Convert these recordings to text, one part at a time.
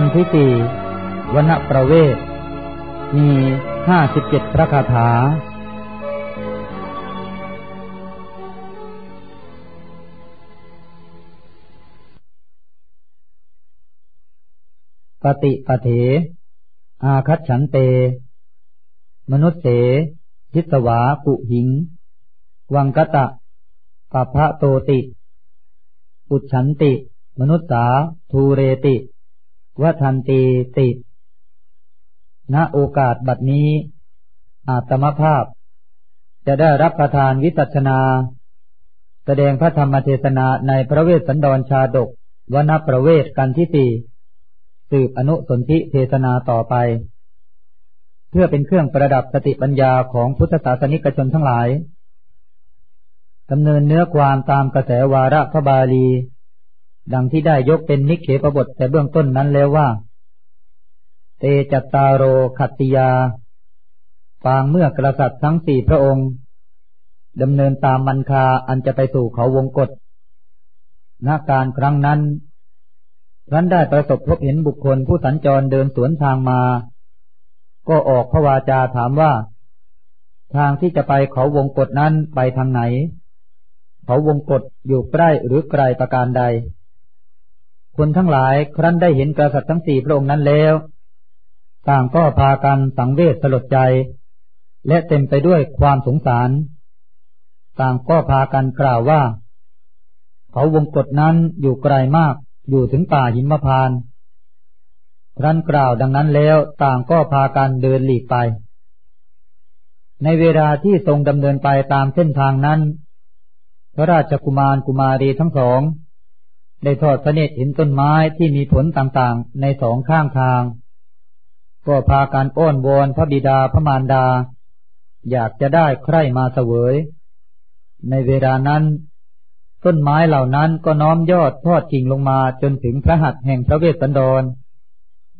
กันที่สี่วนประเวท มีห้าสิบเจ็ดพระคาถา ปฏิปเถ อาคัตฉันเต มนุษเสทิสวากุหิง วังกตะปะพะโตติ อุฉันติ มนุษสา ทูเรติ วทันตีติ ณโอกาสบัดนี้ อาตมภาพ จะได้รับประทานวิสัชนา แสดงพระธรรมเทศนาในพระเวสสันดรชาดกวนประเวศน์กัณฑ์ที่สี่สืบอนุสนธิเทศนาต่อไป เพื่อเป็นเครื่องประดับสติปัญญาของพุทธศาสนิกชนทั้งหลายดำเนินเนื้อความตามกระแสวาระพระบาลี ดังที่ได้ยกเป็นนิเขปบทแต่เบื้องต้นนั้นแล้วว่า เตจัตตาโรขัตติยา ฟางเมื่อกษัตริย์ทั้งสี่พระองค์ดำเนินตามมันคาอันจะไปสู่เขาวงกฏณการครั้งนั้นรั้นได้ประสบพบเห็นบุคคลผู้สัญจรเดินสวนทางมา ก็ออกพระวาจาถามว่า ทางที่จะไปเขาวงกฏนั้นไปทางไหน เขาวงกฏอยู่ใกล้หรือไกลประการใด คนทั้งหลายครั้นได้เห็นกษัตริย์ทั้งสี่พระองค์นั้นแล้ว ต่างก็พากันสังเวชสลดใจ และเต็มไปด้วยความสงสาร ต่างก็พากันกล่าวว่า เขาวงกฏนั้นอยู่ไกลมากอยู่ถึงป่าหิมพานครั้นกล่าวดังนั้นแล้วต่างก็พากันเดินหลีกไป ในเวลาที่ทรงดำเนินไปตามเส้นทางนั้น พระราชกุมารกุมารีทั้งสอง ได้ทอดพระเนตรเห็นต้นไม้ที่มีผลต่างๆ ในสองข้างทาง ก็พาการอ้อนวอนพระบิดาพระมารดา อยากจะได้ใครมาเสวย ในเวลานั้น ต้นไม้เหล่านั้นก็น้อมยอดทอดกิ่งลงมาจนถึงพระหัตถ์แห่งพระเวสสันดร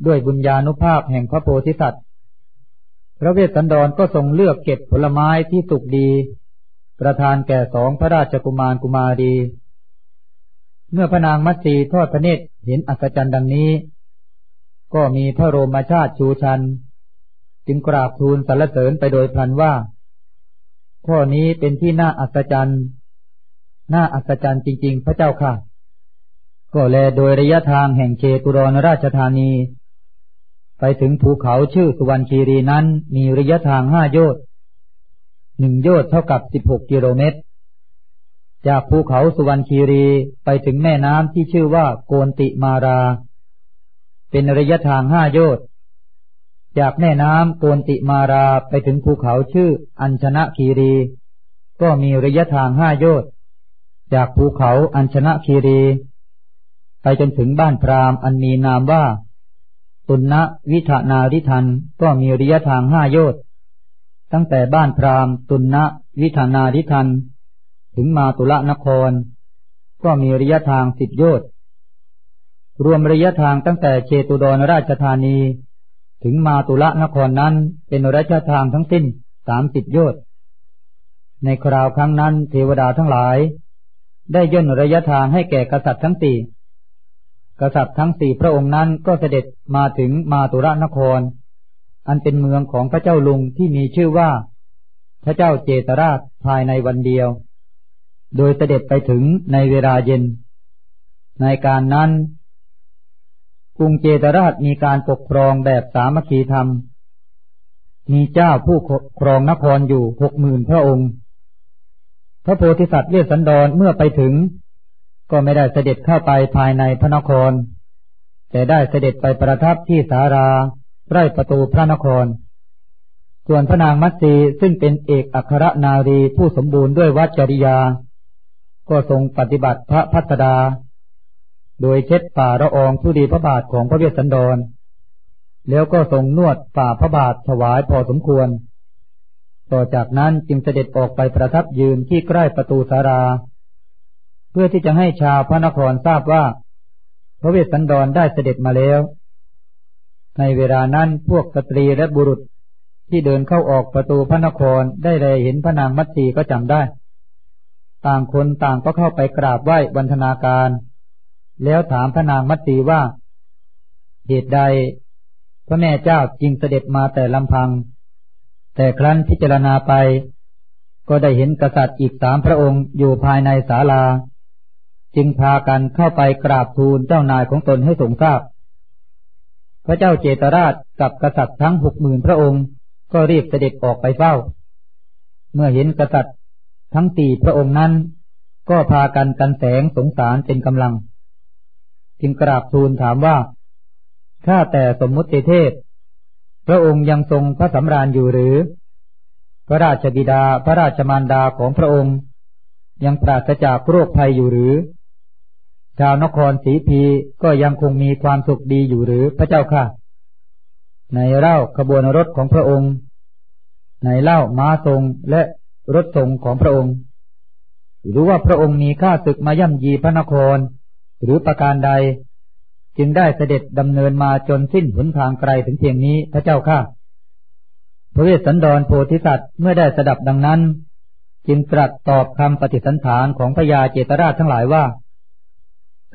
ด้วยบุญญาณุภาพแห่งพระโพธิสัตว์พระเวสสันดรก็ทรงเลือกเก็บผลไม้ที่สุกดี ประทานแก่สองพระราชกุมารกุมารี เมื่อพระนางมัตสีทอดพระเนตรเห็นอัศจรรย์ดังนี้ ก็มีพระโรมชาติชูชัน จึงกราบทูลสรรเสริญไปโดยพลันว่า ข้อนี้เป็นที่น่าอัศจรรย์ น่าอัศจรรย์จริง ๆ พระเจ้าค่ะ ก็แลโดยระยะทางแห่งเชตุรนราชธานี ไปถึงภูเขาชื่อสุวรรณคีรีนั้นมีระยะทางห้าโยชน์หนึ่งโยชน์เท่ากับสิบหกกิโลเมตร จากภูเขาสุวรรณคีรีไปถึงแม่น้ำที่ชื่อว่าโกนติมารา เป็นระยะทางห้าโยชน์จากแม่น้ำโกนติมาราไปถึงภูเขาชื่ออัญชนะคีรี ก็มีระยะทางห้าโยชน์จากภูเขาอัญชนะคีรี ไปจนถึงบ้านพรามอันมีนามว่าตุนนะวิธานาริทันก็มีระยะทางห้าโยชน์ตั้งแต่บ้านพรามตุนนะวิธานาริทัน ถึงมาตุละนคร ก็มีระยะทางสิบโยชน์รวมระยะทางตั้งแต่เชตุดรราชธานี ถึงมาตุละนครนั้นเป็นระยะทางทั้งสิ้นสามสิบโยชน์ในคราวครั้งนั้นเทวดาทั้งหลาย ได้ย่นระยะทางให้แก่กษัตริย์ทั้งสี่กษัตริย์ทั้งสี่พระองค์นั้นก็เสด็จมาถึงมาตุระนคร อันเป็นเมืองของพระเจ้าลุงที่มีชื่อว่า พระเจ้าเจตราชภายในวันเดียว โดยเสด็จไปถึงในเวลาเย็น ในการนั้น กรุงเจตราชมีการปกครองแบบสามัคคีธรรม มีเจ้าผู้ครองนครอยู่หกหมื่นพระองค์ พระโพธิสัตว์เวสสันดรเมื่อไปถึง ก็ไม่ได้เสด็จเข้าไปภายในพระนคร แต่ได้เสด็จไปประทับที่สาราใกล้ประตูพระนคร ส่วนพระนางมัตสีซึ่งเป็นเอกอัครนารีผู้สมบูรณ์ด้วยวัจริยา ก็ทรงปฏิบัติพระพัฒดา โดยเช็ดฝ่าระอองทุดีพระบาทของพระเวสสันดร แล้วก็ทรงนวดฝ่าพระบาทถวายพอสมควร ต่อจากนั้นจึงเสด็จออกไปประทับยืนที่ใกล้ประตูสารา เพื่อที่จะให้ชาวพระนครทราบว่า พระเวสสันดรได้เสด็จมาแล้ว ในเวลานั้นพวกสตรีและบุรุษที่เดินเข้าออกประตูพระนครได้เลยเห็นพระนางมัตสีก็จำได้ ต่างคนต่างก็เข้าไปกราบไหว้วันธนาการ แล้วถามพระนางมัตสีว่าเหตุใด พระแม่เจ้าจึงเสด็จมาแต่ลำพัง แต่ครั้นพิจารณาไป ก็ได้เห็นกษัตริย์อีกสามพระองค์อยู่ภายในศาลา จึงพากันเข้าไปกราบทูลเจ้านายของตนให้ทรงทราบ พระเจ้าเจตราชกับกษัตริย์ทั้งหกหมื่นพระองค์ก็รีบเสด็จออกไปเฝ้า เมื่อเห็นกษัตริย์ ทั้งสี่พระองค์นั้น ก็พากันกันแสงสงสารเป็นกำลัง จึงกราบทูลถามว่า ข้าแต่สมมุติเทพ พระองค์ยังทรงพระสำราญอยู่หรือ พระราชบิดาพระราชมารดาของพระองค์ ยังปราศจากโรคภัยอยู่หรือ ชาวนครสีพีก็ยังคงมีความสุขดีอยู่หรือพระเจ้าค่ะ ในเล่าขบวนรถของพระองค์ ในเล่าม้าทรงและ รถทรงของพระองค์ หรือว่าพระองค์มีข้าศึกมาย่ำยีพระนคร หรือประการใด จึงได้เสด็จดำเนินมาจนสิ้นหนทางไกลถึงเพียงนี้พระเจ้าข้าพระเวสสันดรโพธิสัตว์เมื่อได้สดับดังนั้น จึงตรัสตอบคำปฏิสันฐานของพญาเจตราชทั้งหลายว่า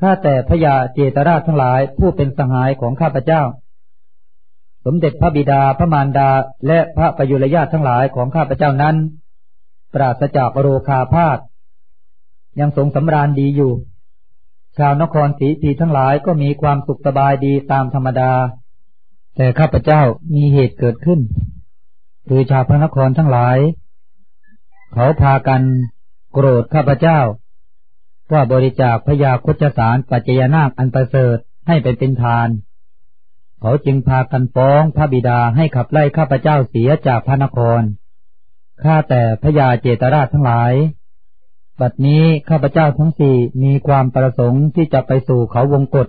ข้าแต่พญาเจตราชทั้งหลายผู้เป็นสหายของข้าพเจ้า สมเด็จพระบิดาพระมารดาและพระประยุรญาติทั้งหลายของข้าพเจ้านั้น ปราศจากโรคาพาธยังทรงสำราญดีอยู่ ชาวนครศรีพีทั้งหลายก็มีความสุขสบายดีตามธรรมดา แต่ข้าพเจ้ามีเหตุเกิดขึ้น คือชาวพระนครทั้งหลาย เขาพากันโกรธข้าพเจ้า ว่าบริจาคพยาคจสารปัจจยนาคอันประเสริฐให้เป็นเป็นทาน เขาจึงพากันฟ้องพระบิดาให้ขับไล่ข้าพเจ้าเสียจากพระนคร ข้าแต่พระยาเจตราชทั้งหลาย บัดนี้ข้าพเจ้าทั้งสี่มีความประสงค์ที่จะไปสู่เขาวงกฏ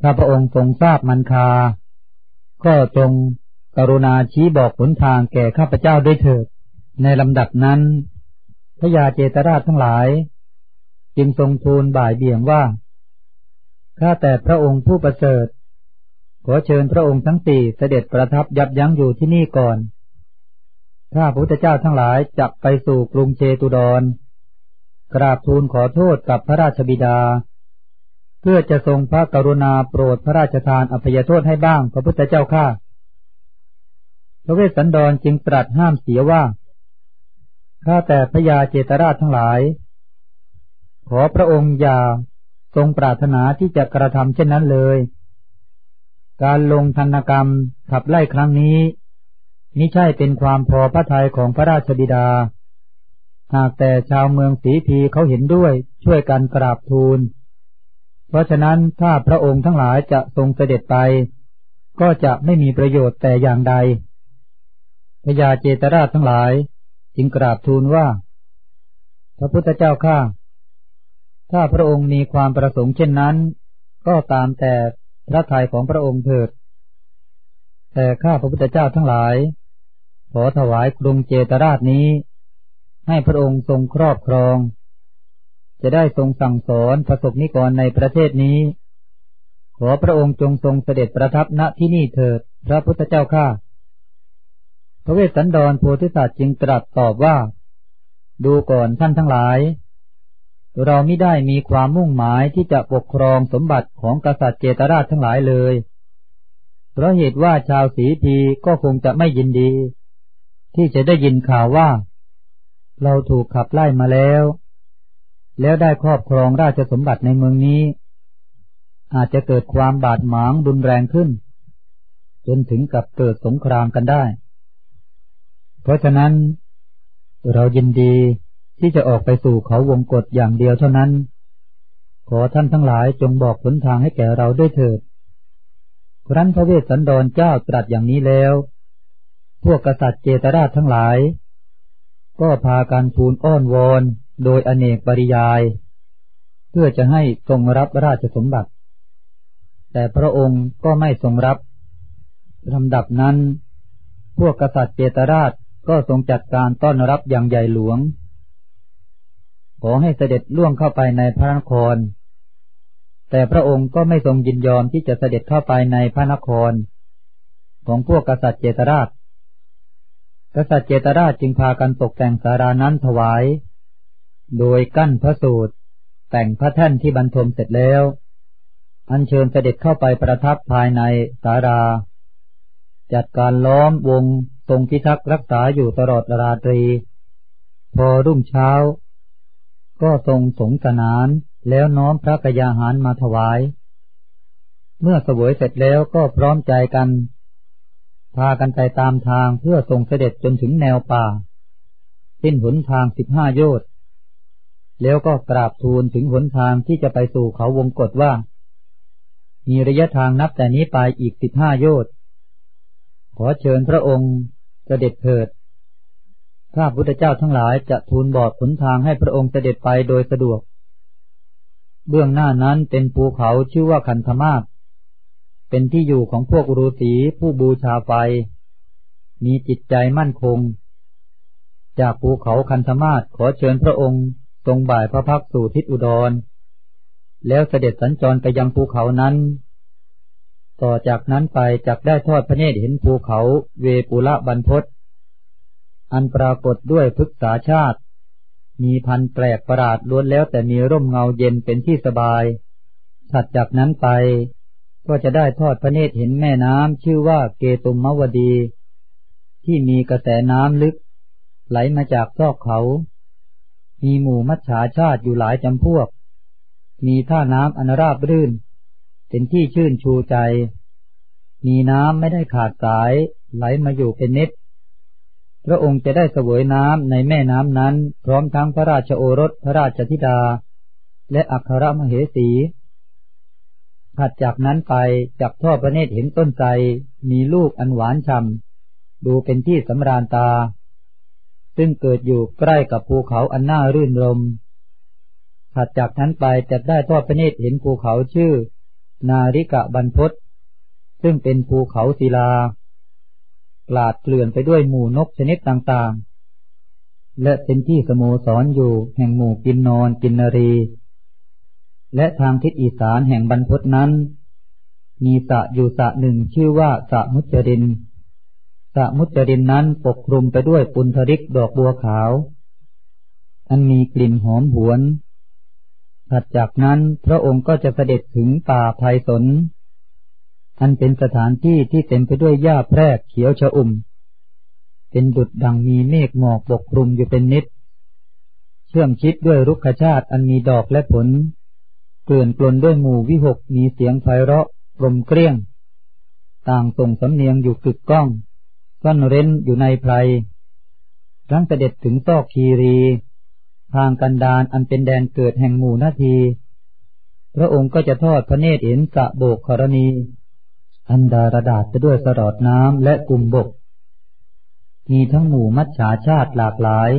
ถ้าพระองค์ทรงทราบมันคา ก็จงกรุณาชี้บอกหนทางแก่ข้าพเจ้าด้วยเถิด ในลำดับนั้น พระยาเจตราชทั้งหลาย จึงทรงทูลบ่ายเบี่ยงว่า ข้าแต่พระองค์ผู้ประเสริฐ ขอเชิญพระองค์ทั้งสี่เสด็จประทับยับยั้งอยู่ที่นี่ก่อน ถ้าพระพุทธเจ้าทั้งหลายจับไปสู่กรุงเจตุดร กราบทูลขอโทษกับพระราชบิดา เพื่อจะทรงพระกรุณาโปรดพระราชทานอภัยโทษให้บ้างพระพุทธเจ้าข้าพระเวสสันดรจึงตรัสห้ามเสียว่า ข้าแต่พระยาเจตราชทั้งหลาย ขอพระองค์อย่าทรงปรารถนาที่จะกระทำเช่นนั้นเลย การลงธนกรรมขับไล่ครั้งนี้ มิใช่เป็นความพอพระทัยของพระราชบิดา หากแต่ชาวเมืองสีพีเขาเห็นด้วยช่วยกันกราบทูล เพราะฉะนั้นถ้าพระองค์ทั้งหลายจะทรงเสด็จไป ก็จะไม่มีประโยชน์แต่อย่างใดพญาเจตราชทั้งหลาย จึงกราบทูลว่า พระพุทธเจ้าข้าถ้าพระองค์มีความประสงค์เช่นนั้น ก็ตามแต่พระทัยของพระองค์เถิด แต่ข้าพระพุทธเจ้าทั้งหลาย ขอถวายกรุงเจตราชนี้ ให้พระองค์ทรงครอบครอง จะได้ทรงสั่งสอนประสบนิกรในประเทศนี้ ขอพระองค์จงทรงเสด็จประทับณที่นี่เถิด พระพุทธเจ้าข้าพระเวสสันดรโพธิสัตว์จึงตรัสตอบว่า ดูก่อนท่านทั้งหลาย เราไม่ได้มีความมุ่งหมายที่จะปกครองสมบัติของกษัตริย์เจตราชทั้งหลายเลย เพราะเหตุว่าชาวสีพีก็คงจะไม่ยินดี ที่จะได้ยินข่าวว่า เราถูกขับไล่มาแล้ว แล้วได้ครอบครองราชสมบัติในเมืองนี้ อาจจะเกิดความบาดหมางรุนแรงขึ้น จนถึงกับเกิดสงครามกันได้ เพราะฉะนั้น เรายินดีที่จะออกไปสู่เขาวงกฏอย่างเดียวเท่านั้น ขอท่านทั้งหลายจงบอกผลทางให้แก่เราด้วยเถิดครั้นพระเวสสันดรเจ้าตรัสอย่างนี้แล้ว พวกกษัตริย์เจตราชทั้งหลาย ก็พากันทูลอ้อนวอนโดยอเนกปริยาย เพื่อจะให้ทรงรับราชสมบัติ แต่พระองค์ก็ไม่ทรงรับลำดับนั้น พวกกษัตริย์เจตราชก็ทรงจัดการต้อนรับอย่างใหญ่หลวง ขอให้เสด็จล่วงเข้าไปในพระนคร แต่พระองค์ก็ไม่ทรงยินยอมที่จะเสด็จเข้าไปในพระนคร ของพวกกษัตริย์เจตราช กษัตริย์เจตราชจึงพากันตกแต่งสารานั้นถวาย โดยกั้นพระสูตร แต่งพระแท่นที่บรรทมเสร็จแล้ว อัญเชิญเสด็จเข้าไปประทับภายในสารา จัดการล้อมวงทรงพิทักษ์รักษาอยู่ตลอดราตรี พอรุ่งเช้า ก็ทรงสงสนานแล้วน้อมพระกยาหารมาถวาย เมื่อสวยเสร็จแล้วก็พร้อมใจกัน พากันไปตามทางเพื่อส่งเสด็จจนถึงแนวป่า สิ้นหนทางสิบห้าโยชน์แล้วก็กราบทูลถึงหนทางที่จะไปสู่เขาวงกฏว่า มีระยะทางนับแต่นี้ไปอีกสิบห้าโยชน์ขอเชิญพระองค์เสด็จเถิดข้าพุทธเจ้าทั้งหลายจะทูลบอกหนทางให้พระองค์เสด็จไปโดยสะดวก เบื้องหน้านั้นเป็นภูเขาชื่อว่าคันธมาศ เป็นที่อยู่ของพวกฤาษีผู้บูชาไฟ มีจิตใจมั่นคง จากภูเขาคันธมาศขอเชิญพระองค์ทรงบ่ายพระพักสู่ทิศอุดร แล้วเสด็จสัญจรไปยังภูเขานั้น ต่อจากนั้นไปจักได้ทอดพระเนตรเห็นภูเขาเวปุระบรรพศอันปรากฏด้วยพฤกษาชาติ มีพันแปลกประหลาดล้วนแล้วแต่มีร่มเงาเย็นเป็นที่สบายถัดจากนั้นไป ก็จะได้ทอดพระเนตรเห็นแม่น้ำชื่อว่าเกตุมมวดี ที่มีกระแสน้ำลึก ไหลมาจากซอกเขา มีหมู่มัจฉาชาติอยู่หลายจำพวก มีท่าน้ำอนราบรื่น เป็นที่ชื่นชูใจ มีน้ำไม่ได้ขาดสายไหลมาอยู่เป็นนิดพระองค์จะได้เสวยน้ำในแม่น้ำนั้น พร้อมทั้งพระราชโอรสพระราชธิดา และอัครมเหสี ถัดจากนั้นไปจับท่อพระเนตรเห็นต้นไทรมีลูกอันหวานฉ่ำดูเป็นที่สำราญตา ซึ่งเกิดอยู่ใกล้กับภูเขาอันน่ารื่นรมถัดจากนั้นไปจะได้ทอดพระเนตรเห็นภูเขาชื่อ นาริกะบรรพศซึ่งเป็นภูเขาศิลากลาดเกลื่อนไปด้วยหมู่นกชนิดต่างๆ และเป็นที่สโมสรออยู่แห่งหมู่กินนอนกินนรี และทางทิศอีสานแห่งบรรพศนั้น มีสะอยู่สะหนึ่งชื่อว่าสะมุจรินสะมุจรินนั้นปกคลุมไปด้วยปุนทริกดอกบัวขาว อันมีกลิ่นหอมหวน ถัดจากนั้นพระองค์ก็จะเสด็จถึงป่าไพสน อันเป็นสถานที่ที่เต็มไปด้วยหญ้าแพรกเขียวชอุ่ม เป็นดุดดังมีเมฆหมอกปกคลุมอยู่เป็นนิด เชื่อมชิดด้วยรุกขชาติอันมีดอกและผล เกลื่อนกลนด้วยหมู่วิหกมีเสียงไพเราะลมเกลี้ยง ต่างส่งสำเนียงอยู่กึกก้องซ่อนเร้นอยู่ในไพรครั้งเสด็จถึงซอกคีรี ทางกันดานอันเป็นแดนเกิดแห่งหมู่นาที พระองค์ก็จะทอดพระเนตรเห็นสะโบกครณี อันดารดาษจะด้วยสรอดน้ำและกลุ่มบก มีทั้งหมู่มัจฉาชาติหลากหลาย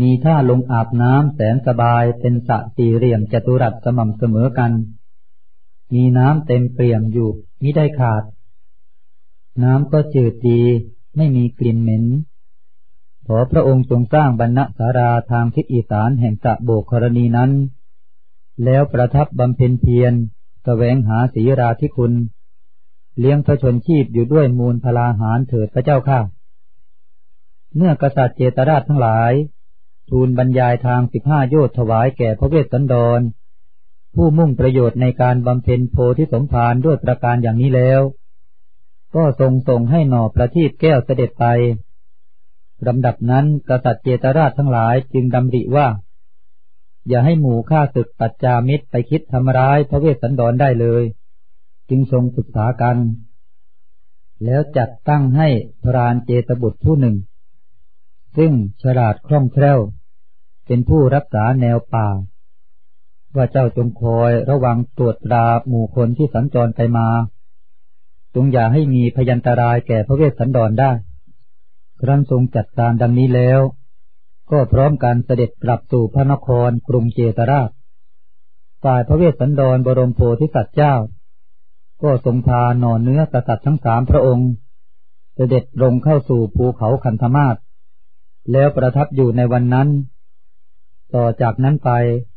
มีท่าลงอาบน้ำแสนสบายเป็นสะสี่เหลี่ยมจัตุรัสสม่ำเสมอกัน มีน้ำเต็มเปี่ยมอยู่มิได้ขาด น้ำก็จืดดีไม่มีกลิ่นเหม็น ขอพระองค์ทรงสร้างบรรณสาราทางทิศอีสานแห่งสะโบกกรณีนั้น แล้วประทับบำเพ็ญเพียรแสวงหาศีราธิคุณ เลี้ยงพระชนชีพอยู่ด้วยมูลพลาหารเถิดพระเจ้าข้าเมื่อกษัตริย์เจตราชทั้งหลาย ทูลบรรยายทางสิบห้าโยธถวายแก่พระเวสสันดร ผู้มุ่งประโยชน์ในการบำเพ็ญโพธิสมภารด้วยประการอย่างนี้แล้ว ก็ทรงส่งให้หน่อประทีปแก้วเสด็จไปลำดับนั้นกษัตริย์เจตราชทั้งหลายจึงดำริว่า อย่าให้หมู่ข้าศึกปัจจามิตรไปคิดทำร้ายพระเวสสันดรได้เลย จึงทรงปรึกษากัน แล้วจัดตั้งให้พรานเจตบุตรผู้หนึ่ง ซึ่งฉลาดคล่องแคล่ว เป็นผู้รักษาแนวป่า ว่าเจ้าจงคอยระวังตรวจตราหมู่คนที่สัญจรไปมา จงอย่าให้มีพยันตรายแก่พระเวสสันดรได้ ครั้นทรงจัดการดังนี้แล้ว ก็พร้อมการเสด็จกลับสู่พระนครกรุงเจตราชฝ่ายพระเวสสันดรบรมโพธิสัตว์เจ้า ก็ทรงพาหน่อเนื้อกษัตริย์ทั้งสามพระองค์ เสด็จลงเข้าสู่ภูเขาคันธมาศ แล้วประทับอยู่ในวันนั้น ต่อจากนั้นไป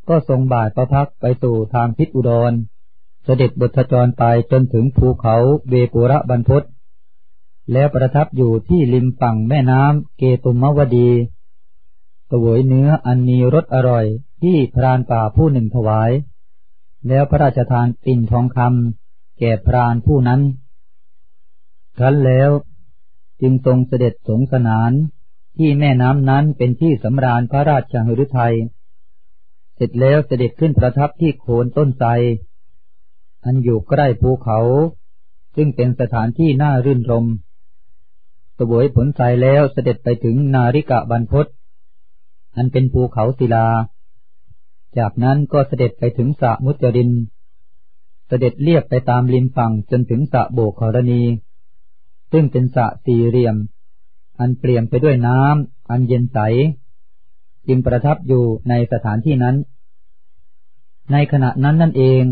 ก็ทรงบ่ายประพักไปสู่ทางทิศอุดร เสด็จบทจรไปจนถึงภูเขาเวปุระบรรพศแล้วประทับอยู่ที่ริมฝั่งแม่น้ำเกตุมวดีสวยเนื้ออันมีรสอร่อยที่พรานป่าผู้หนึ่งถวาย แล้วพระราชทานปิ่นทองคำแก่พรานผู้นั้น ครั้นแล้วจึงทรงเสด็จสงสนาน ที่แม่น้ำนั้นเป็นที่สำราญพระราชหฤทัย เสร็จแล้วเสด็จขึ้นประทับที่โคนต้นไทรอันอยู่ใกล้ภูเขา ซึ่งเป็นสถานที่น่ารื่นรมสวยผลไทรแล้วเสด็จไปถึงนาริกะบรรพศอันเป็นภูเขาศิลา จากนั้นก็เสด็จไปถึงสะมุจริน เสด็จเลียบไปตามริมฝั่งจนถึงสะโบกขรณี ซึ่งเป็นสะสี่เหลี่ยม อันเปลี่ยนไปด้วยน้ำอันเย็นใส จึงประทับอยู่ในสถานที่นั้น ในขณะนั้นนั่นเอง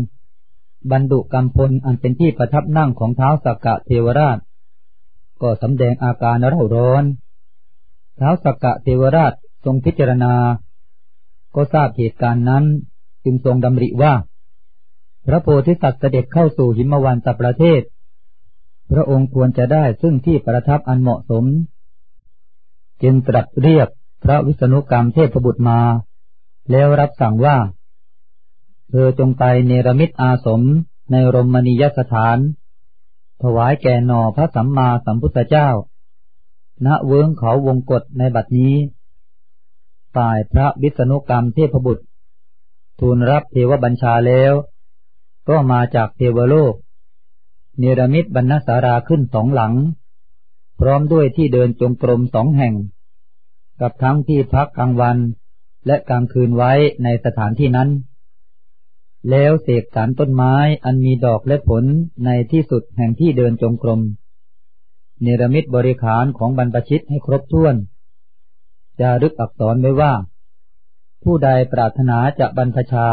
บรรดุกรรมพลอันเป็นที่ประทับนั่งของเท้าสักกะเทวราช ก็สำแดงอาการเร่าร้อนเท้าสักกะเทวราชทรงพิจารณา ก็ทราบเหตุการณ์นั้น จึงทรงดำริว่า พระโพธิสัตว์เสด็จเข้าสู่หิมวันตประเทศ พระองค์ควรจะได้ซึ่งที่ประทับอันเหมาะสม จึงตรัสเรียกพระวิษณุกรรมเทพบุตรมา แล้วรับสั่งว่า เธอจงไปเนรมิตอาสมในรมณียสถาน ถวายแก่หนอพระสัมมาสัมพุทธเจ้า ณเวิ้งเขาวงกฏในบัดนี้ฝ่ายพระวิษณุกรรมเทพบุตร ทูลรับเทวบัญชาแล้ว ก็มาจากเทวโลก เนรมิตบรรณสาราขึ้นสองหลัง พร้อมด้วยที่เดินจงกรมสองแห่ง กับทั้งที่พักกลางวันและกลางคืนไว้ในสถานที่นั้น แล้วเสกสารต้นไม้อันมีดอกและผลในที่สุดแห่งที่เดินจงกรม เนรมิตบริขารของบรรพชิตให้ครบถ้วน จะรึกอักษรไว้ว่า ผู้ใดปรารถนาจะบรรพชา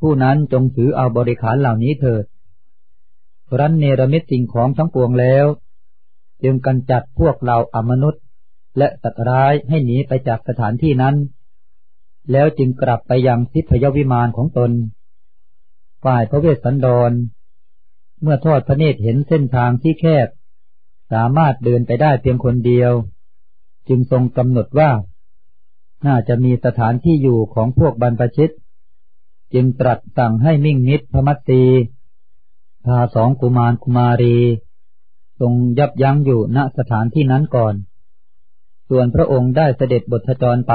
ผู้นั้นจงถือเอาบริขารเหล่านี้เถิดรันเนรมิตสิ่งของทั้งปวงแล้ว จึงกันจัดพวกเราอมนุษย์ และสัตว์ร้ายให้หนีไปจากสถานที่นั้น แล้วจึงกลับไปยังทิพยวิมานของตน ฝ่ายพระเวสสันดร เมื่อทอดพระเนตรเห็นเส้นทางที่แคบ สามารถเดินไปได้เพียงคนเดียว จึงทรงกำหนดว่า น่าจะมีสถานที่อยู่ของพวกบรรพชิต จึงตรัสสั่งให้มิ่งนิดพมัตตีพาสองกุมารกุมารี ทรงยับยั้งอยู่ณสถานที่นั้นก่อน ส่วนพระองค์ได้เสด็จบทจรไป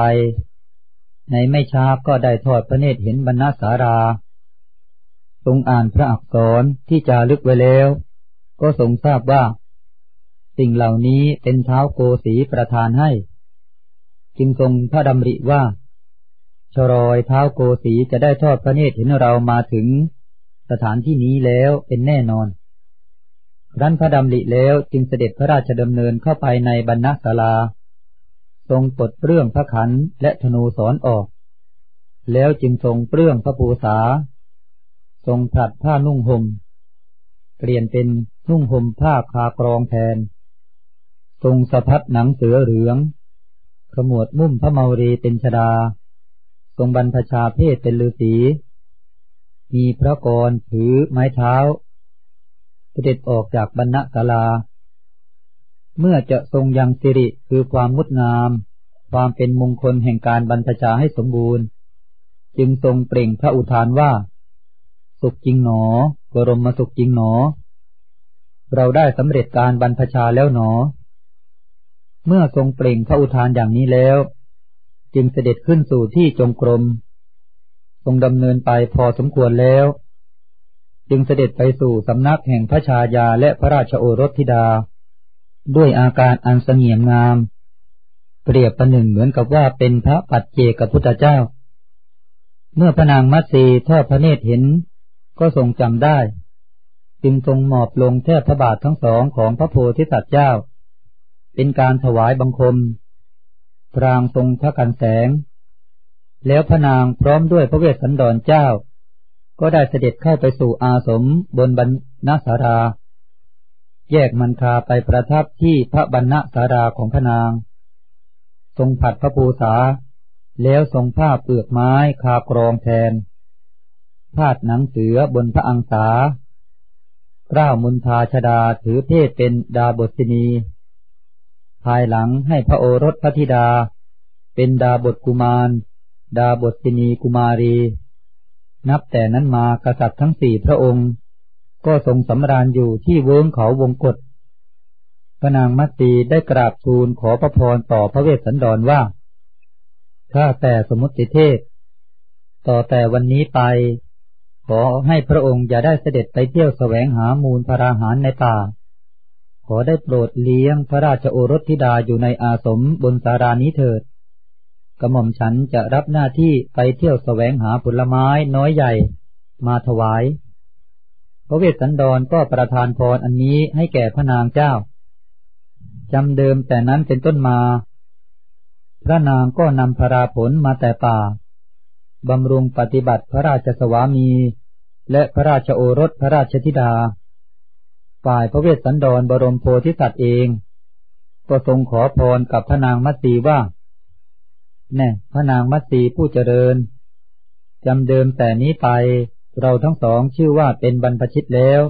ในไม่ช้าก็ได้ทอดพระเนตรเห็นบรรณาสารา ทรงอ่านพระอักษรที่จารึกไว้แล้ว ก็ทรงทราบว่า สิ่งเหล่านี้เป็นเท้าโกสีประทานให้ จึงทรงพระดำริว่าชรอยเท้าโกสีจะได้ทอดพระเนตรเห็นเรามาถึงสถานที่นี้แล้วเป็นแน่นอน รั้นพระดำริแล้วจึงเสด็จพระราชดำเนินเข้าไปในบรรณศาลา ทรงปลดเปลื้องพระขันและธนูสอนออก แล้วจึงทรงเปลื้องพระภูษา ทรงผลัดผ้านุ่งหม่มเปลี่ยนเป็นนุ่งห่มผ้าคากรองแทน ทรงสะพัดหนังเสือเหลือง ขมวดมุ่มพระเมารีเป็นชดา ทรงบรรพชาเพศเป็นฤาษี มีพระกรถือไม้เท้า เสด็จออกจากบรรณศาลา เมื่อจะทรงยังสิริคือความงดงาม ความเป็นมงคลแห่งการบรรพชาให้สมบูรณ์ จึงทรงเปล่งพระอุทานว่า สุขจริงหนอกรมมาสุขจริงหนอ เราได้สำเร็จการบรรพชาแล้วหนอ เมื่อทรงเปล่งพระอุทานอย่างนี้แล้ว จึงเสด็จขึ้นสู่ที่จงกรมทรงดำเนินไปพอสมควรแล้ว จึงเสด็จไปสู่สำนักแห่งพระชายาและพระราชโอรสธิดา ด้วยอาการอันเสงี่ยมงาม เปรียบประหนึ่งเหมือนกับว่าเป็นพระปัจเจกพุทธเจ้า เมื่อพระนางมัตสีทอดพระเนตรเห็น ก็ทรงจำได้ จึงทรงหมอบลงแทบพระบาททั้งสองของพระโพธิสัตว์เจ้า เป็นการถวายบังคม พรางทรงพระกันแสง แล้วพระนางพร้อมด้วยพระเวสสันดรเจ้า ก็ได้เสด็จเข้าไปสู่อาสมบนบรรณสารา แยกมันคาไปประทับที่พระบรรณสาราของพระนาง ทรงผัดพระภูษา แล้วทรงผ้าเปลือกไม้คากรองแทน พาดหนังเสือบนพระอังสาเก้ามุนทาชดาถือเพศเป็นดาบทินี ภายหลังให้พระโอรสพระธิดา เป็นดาบทกุมาร ดาบทตินีกุมารี นับแต่นั้นมากษัตริย์ทั้งสี่พระองค์ ก็ทรงสำราญอยู่ที่เวิ้งเขาวงกฏพระนางมัตตีได้กราบทูลขอพระพรต่อพระเวสสันดรว่าข้าแต่สมุติเทพ ต่อแต่วันนี้ไป ขอให้พระองค์อย่าได้เสด็จไปเที่ยวแสวงหามูลพราหารในป่า ขอได้โปรดเลี้ยงพระราชโอรสธิดาอยู่ในอาสมบนสารานี้เถิด กระหม่อมฉันจะรับหน้าที่ไปเที่ยวแสวงหาผลไม้น้อยใหญ่ มาถวาย พระเวสสันดรก็ประทานพรอันนี้ให้แก่พระนางเจ้าจำเดิมแต่นั้นเป็นต้นมา พระนางก็นำพราผลมาแต่ป่าบำรุงปฏิบัติพระราชสวามี และพระราชโอรสพระราชธิดา ฝ่ายพระเวสสันดรบรมโพธิสัตว์เอง ก็ทรงขอพรกับพระนางมัตสีว่า แน่พระนางมัตสีผู้เจริญจำเดิมแต่นี้ไป เราทั้งสองชื่อว่าเป็นบรรพชิตแล้ว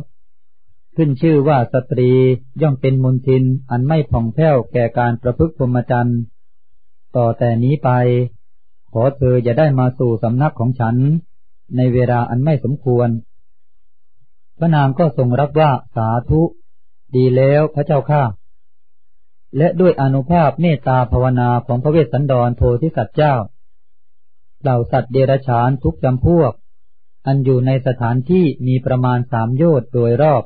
ขึ้นชื่อว่าสตรีย่อมเป็นมุนทินอันไม่ผ่องแผ้วแก่การประพฤติพรหมจรรย์ต่อแต่นี้ไป ขอเธออย่าได้มาสู่สำนักของฉัน ในเวลาอันไม่สมควร พระนางก็ทรงรับว่าสาธุ ดีแล้วพระเจ้าข้า และด้วยอนุภาพเมตตาภาวนาของพระเวสสันดรโพธิสัตว์เจ้า เหล่าสัตว์เดรัจฉานทุกจำพวก อันอยู่ในสถานที่มีประมาณสามโยชน์โดยรอบ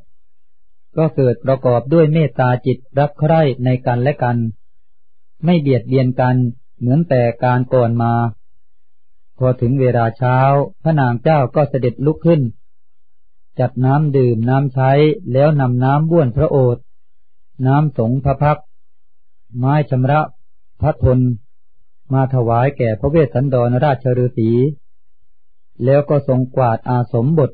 ก็เกิดประกอบด้วยเมตตาจิตรักใคร่ในกันและกัน ไม่เบียดเบียนกันเหมือนแต่การก่อนมา พอถึงเวลาเช้า พระนางเจ้าก็เสด็จลุกขึ้น จัดน้ำดื่มน้ำใช้แล้วนำน้ำบ้วนพระโอษฐ์น้ำสงพระพัก ไม้ชำระพระทนมาถวายแก่พระเวสสันดรราชฤาษี แล้วก็ทรงกวาดอาสมบท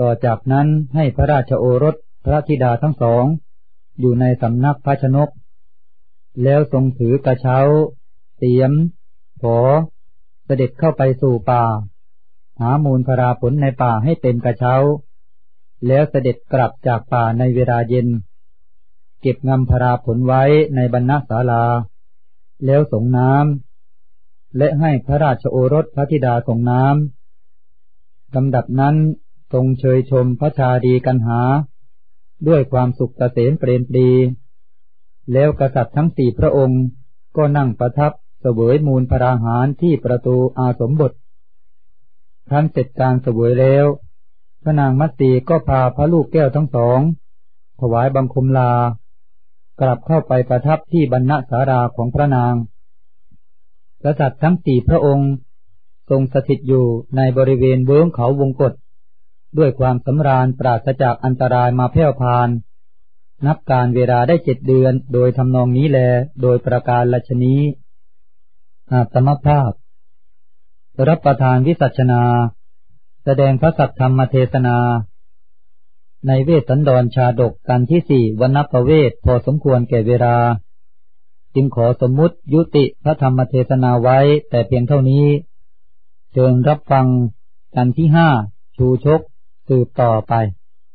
ต่อจากนั้นให้พระราชโอรสพระธิดาทั้งสอง อยู่ในสำนักพระชนก แล้วทรงถือกระเช้า เตียมขอเสด็จเข้าไปสู่ป่า หามูลพราผลในป่าให้เต็มกระเช้า แล้วเสด็จกลับจากป่าในเวลาเย็น เก็บงำพราผลไว้ในบรรณศาลา แล้วส่งน้ำและให้พระราชโอรสพระธิดาส่งน้ำลำดับนั้นทรงเชยชมพระชาดีกันหา ด้วยความสุขเกษมเปรมปรี แล้วกษัตริย์ทั้งสี่พระองค์ก็นั่งประทับเสวยมูลพราหารที่ประตูอาสมบทท่านเสร็จการเสวยแล้ว พระนางมัตสีก็พาพระลูกแก้วทั้งสอง ถวายบังคมลา กลับเข้าไปประทับที่บรรณสาราของพระนาง กษัตริย์ทั้งสี่พระองค์ทรงสถิตอยู่ในบริเวณเบื้องเขาวงกฏด้วยความสำราญปราศจากอันตรายมาแผ่วพาน นับการเวลาได้เจ็ดเดือนโดยทำนองนี้แล โดยประการลชนีอาตมภาพ รับประทานวิสัชนา แสดงพระสัทธรรมเทศนา ในเวสสันดรชาดกกันที่สี่วันนับประเวทพอสมควรแก่เวลา จึงขอสมมุติยุติพระธรรมเทศนาไว้แต่เพียงเท่านี้เชิญรับฟังกันที่ห้าชูชกสืบต่อไป